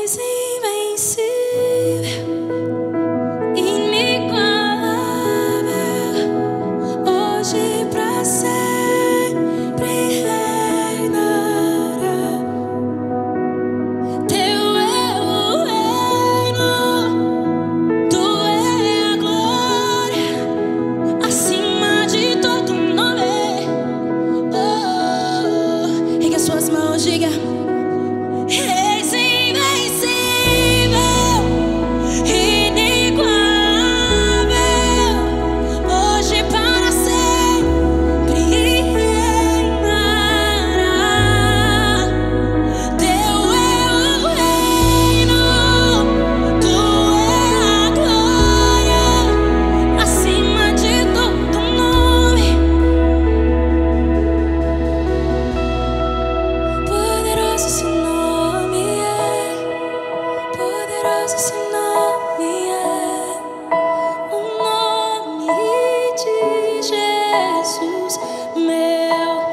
amazing. O poder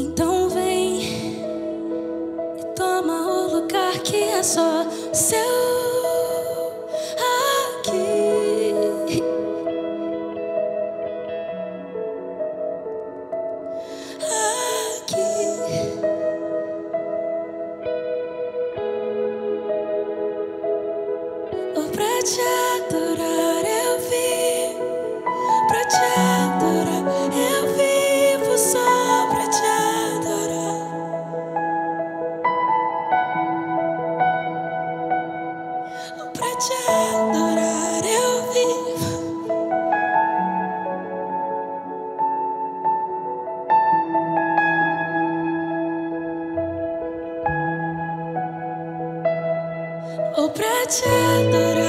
Então vem e toma o lugar que é só seu aqui. Aqui. Ou pra te adorar. Упрати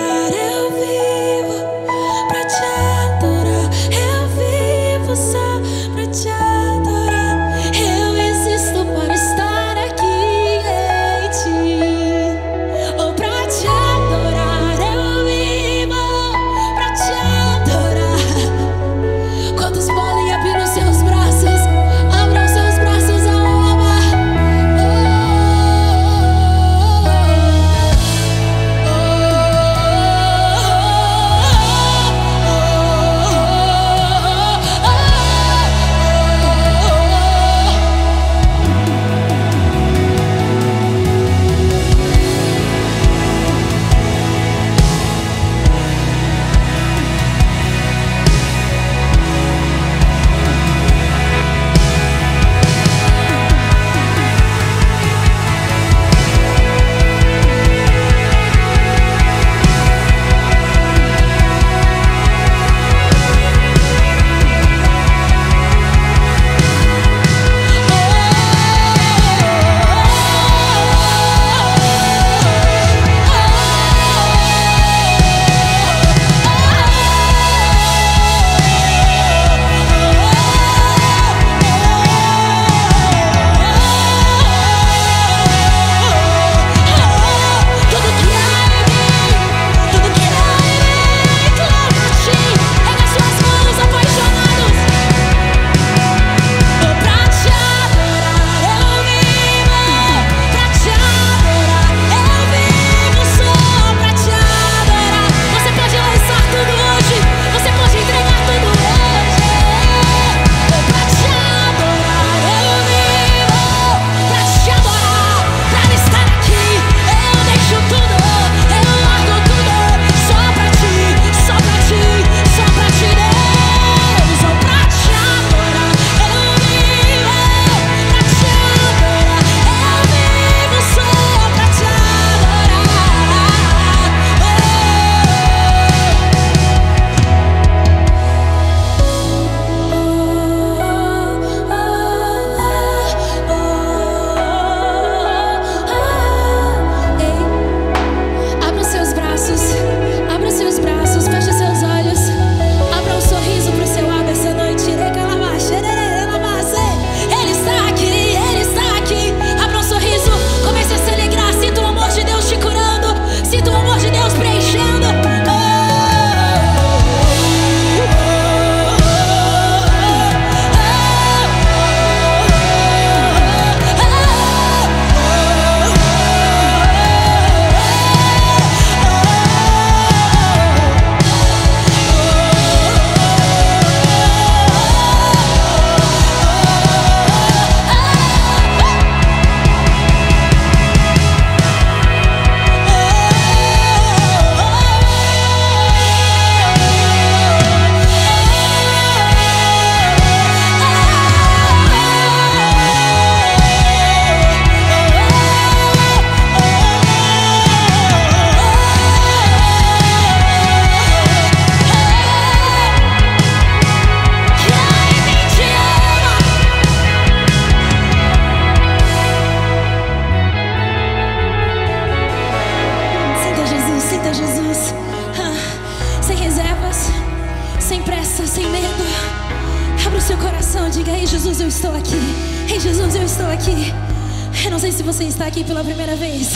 Em Jesus, eu estou aqui. Em Jesus, eu estou aqui. Eu não sei se você está aqui pela primeira vez.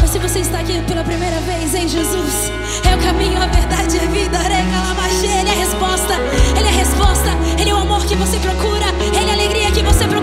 Mas se você está aqui pela primeira vez, em Jesus, é o caminho, a verdade e a vida. Ele é a resposta, Ele é a resposta, Ele é o amor que você procura, Ele é a alegria que você procura.